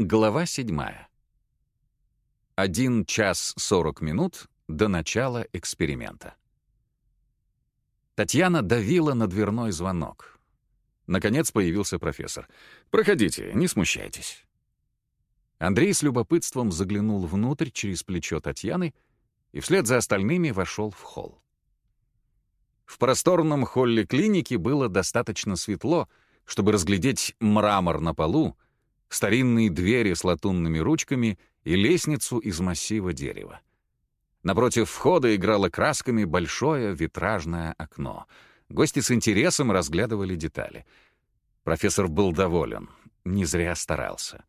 Глава седьмая. Один час сорок минут до начала эксперимента. Татьяна давила на дверной звонок. Наконец появился профессор. «Проходите, не смущайтесь». Андрей с любопытством заглянул внутрь через плечо Татьяны и вслед за остальными вошел в холл. В просторном холле клиники было достаточно светло, чтобы разглядеть мрамор на полу, старинные двери с латунными ручками и лестницу из массива дерева. Напротив входа играло красками большое витражное окно. Гости с интересом разглядывали детали. Профессор был доволен, не зря старался.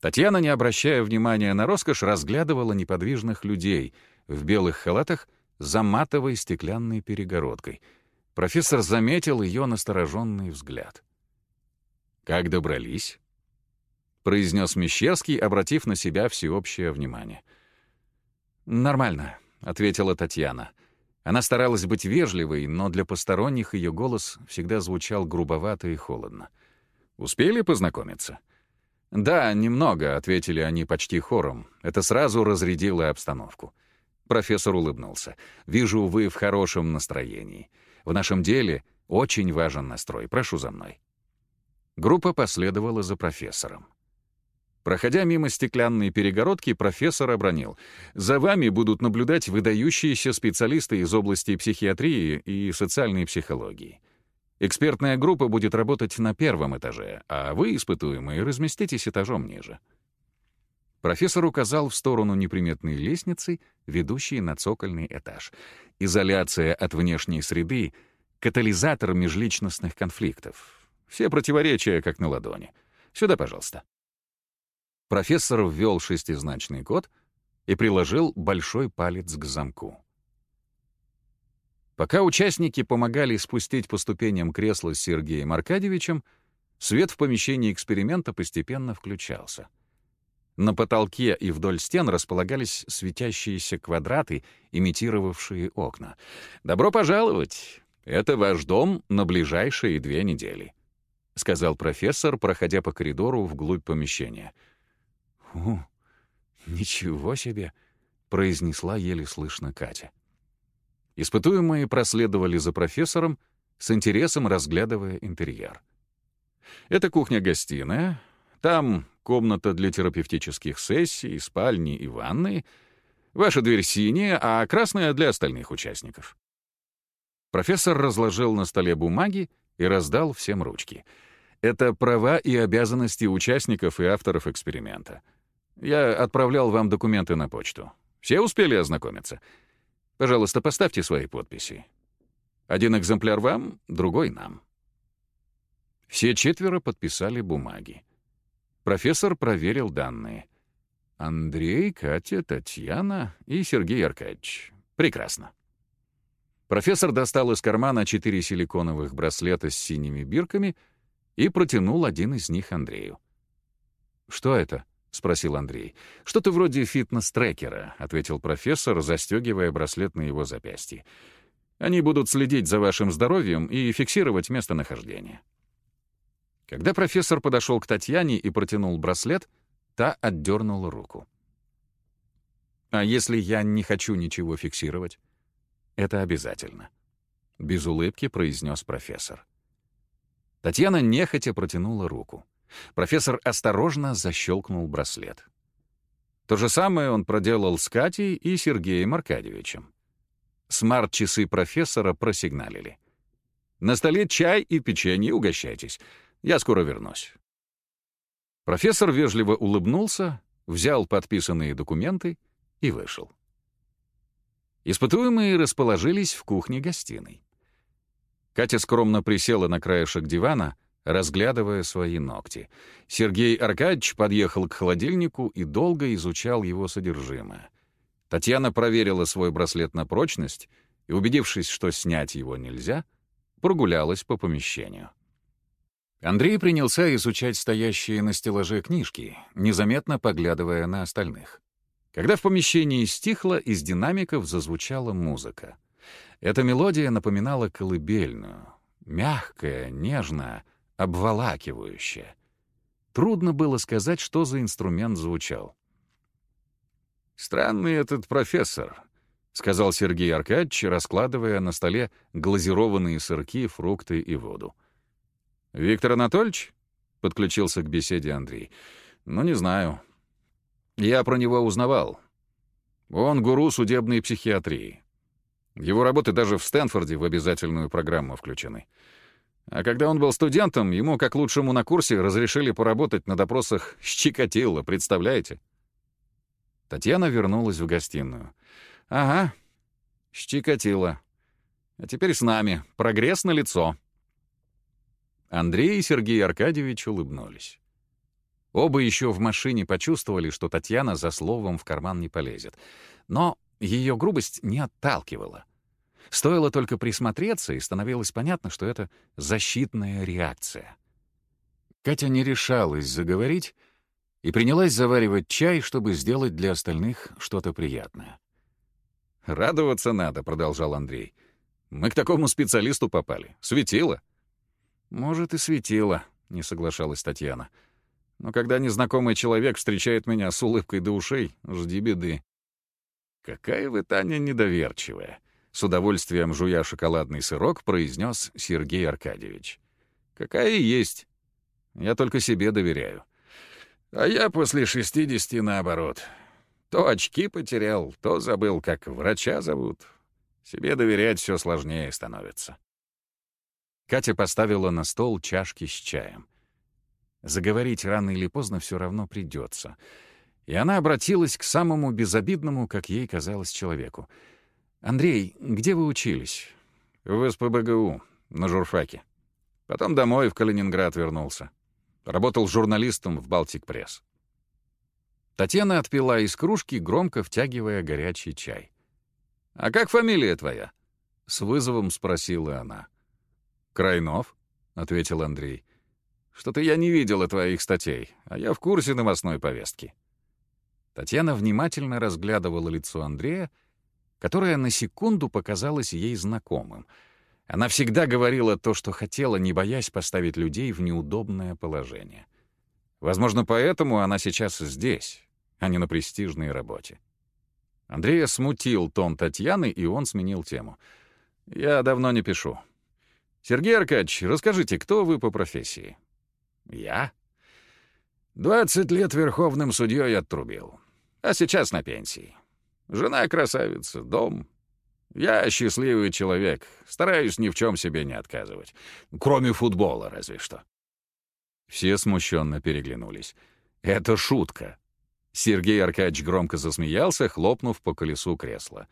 Татьяна, не обращая внимания на роскошь, разглядывала неподвижных людей в белых халатах за матовой стеклянной перегородкой. Профессор заметил ее настороженный взгляд. «Как добрались?» Произнес Мещерский, обратив на себя всеобщее внимание. «Нормально», — ответила Татьяна. Она старалась быть вежливой, но для посторонних ее голос всегда звучал грубовато и холодно. «Успели познакомиться?» «Да, немного», — ответили они почти хором. Это сразу разрядило обстановку. Профессор улыбнулся. «Вижу, вы в хорошем настроении. В нашем деле очень важен настрой. Прошу за мной». Группа последовала за профессором. Проходя мимо стеклянной перегородки, профессор обронил. «За вами будут наблюдать выдающиеся специалисты из области психиатрии и социальной психологии. Экспертная группа будет работать на первом этаже, а вы, испытуемые, разместитесь этажом ниже». Профессор указал в сторону неприметной лестницы, ведущей на цокольный этаж. Изоляция от внешней среды — катализатор межличностных конфликтов. Все противоречия как на ладони. Сюда, пожалуйста. Профессор ввел шестизначный код и приложил большой палец к замку. Пока участники помогали спустить по ступеням кресло с Сергеем Аркадьевичем, свет в помещении эксперимента постепенно включался. На потолке и вдоль стен располагались светящиеся квадраты, имитировавшие окна. «Добро пожаловать! Это ваш дом на ближайшие две недели», — сказал профессор, проходя по коридору вглубь помещения — «О, ничего себе!» — произнесла еле слышно Катя. Испытуемые проследовали за профессором, с интересом разглядывая интерьер. Это кухня-гостиная, там комната для терапевтических сессий, спальни и ванны. Ваша дверь синяя, а красная для остальных участников. Профессор разложил на столе бумаги и раздал всем ручки. Это права и обязанности участников и авторов эксперимента — я отправлял вам документы на почту. Все успели ознакомиться? Пожалуйста, поставьте свои подписи. Один экземпляр вам, другой нам. Все четверо подписали бумаги. Профессор проверил данные. Андрей, Катя, Татьяна и Сергей Аркадьевич. Прекрасно. Профессор достал из кармана четыре силиконовых браслета с синими бирками и протянул один из них Андрею. «Что это?» — спросил Андрей. «Что-то вроде фитнес-трекера», — ответил профессор, застегивая браслет на его запястье. «Они будут следить за вашим здоровьем и фиксировать местонахождение». Когда профессор подошел к Татьяне и протянул браслет, та отдернула руку. «А если я не хочу ничего фиксировать?» «Это обязательно», — без улыбки произнес профессор. Татьяна нехотя протянула руку. Профессор осторожно защелкнул браслет. То же самое он проделал с Катей и Сергеем Аркадьевичем. Смарт-часы профессора просигналили. «На столе чай и печенье, угощайтесь. Я скоро вернусь». Профессор вежливо улыбнулся, взял подписанные документы и вышел. Испытуемые расположились в кухне-гостиной. Катя скромно присела на краешек дивана, разглядывая свои ногти. Сергей Аркадьевич подъехал к холодильнику и долго изучал его содержимое. Татьяна проверила свой браслет на прочность и, убедившись, что снять его нельзя, прогулялась по помещению. Андрей принялся изучать стоящие на стеллаже книжки, незаметно поглядывая на остальных. Когда в помещении стихло, из динамиков зазвучала музыка. Эта мелодия напоминала колыбельную, мягкая, нежная, обволакивающее. Трудно было сказать, что за инструмент звучал. «Странный этот профессор», — сказал Сергей Аркадьевич, раскладывая на столе глазированные сырки, фрукты и воду. «Виктор Анатольевич?» — подключился к беседе Андрей. «Ну, не знаю. Я про него узнавал. Он гуру судебной психиатрии. Его работы даже в Стэнфорде в обязательную программу включены. А когда он был студентом, ему, как лучшему на курсе, разрешили поработать на допросах Щекотилла, представляете? Татьяна вернулась в гостиную. «Ага, Щекотилла. А теперь с нами. Прогресс на лицо. Андрей и Сергей Аркадьевич улыбнулись. Оба еще в машине почувствовали, что Татьяна за словом в карман не полезет. Но ее грубость не отталкивала. Стоило только присмотреться, и становилось понятно, что это защитная реакция. Катя не решалась заговорить и принялась заваривать чай, чтобы сделать для остальных что-то приятное. «Радоваться надо», — продолжал Андрей. «Мы к такому специалисту попали. Светило». «Может, и светило», — не соглашалась Татьяна. «Но когда незнакомый человек встречает меня с улыбкой до ушей, жди беды». «Какая вы, Таня, недоверчивая», — с удовольствием жуя шоколадный сырок, произнес Сергей Аркадьевич. «Какая есть. Я только себе доверяю. А я после шестидесяти наоборот. То очки потерял, то забыл, как врача зовут. Себе доверять все сложнее становится». Катя поставила на стол чашки с чаем. Заговорить рано или поздно все равно придется. И она обратилась к самому безобидному, как ей казалось, человеку. «Андрей, где вы учились?» «В СПБГУ, на журфаке. Потом домой, в Калининград вернулся. Работал журналистом в «Балтик-пресс». Татьяна отпила из кружки, громко втягивая горячий чай. «А как фамилия твоя?» — с вызовом спросила она. «Крайнов», — ответил Андрей. «Что-то я не видела твоих статей, а я в курсе новостной повестки». Татьяна внимательно разглядывала лицо Андрея, которое на секунду показалось ей знакомым. Она всегда говорила то, что хотела, не боясь поставить людей в неудобное положение. Возможно, поэтому она сейчас здесь, а не на престижной работе. Андрея смутил тон Татьяны, и он сменил тему. «Я давно не пишу. Сергей Аркадьевич, расскажите, кто вы по профессии? Я? Двадцать лет верховным судьей отрубил. А сейчас на пенсии. Жена красавица, дом. Я счастливый человек, стараюсь ни в чем себе не отказывать. Кроме футбола, разве что. Все смущенно переглянулись. Это шутка. Сергей Аркадьевич громко засмеялся, хлопнув по колесу кресла.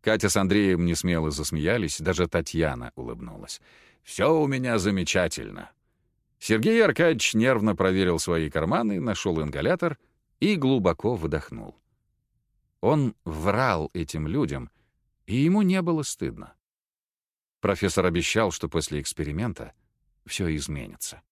Катя с Андреем не смело засмеялись, даже Татьяна улыбнулась. «Все у меня замечательно». Сергей Аркадьевич нервно проверил свои карманы, нашел ингалятор и глубоко вдохнул. Он врал этим людям, и ему не было стыдно. Профессор обещал, что после эксперимента все изменится.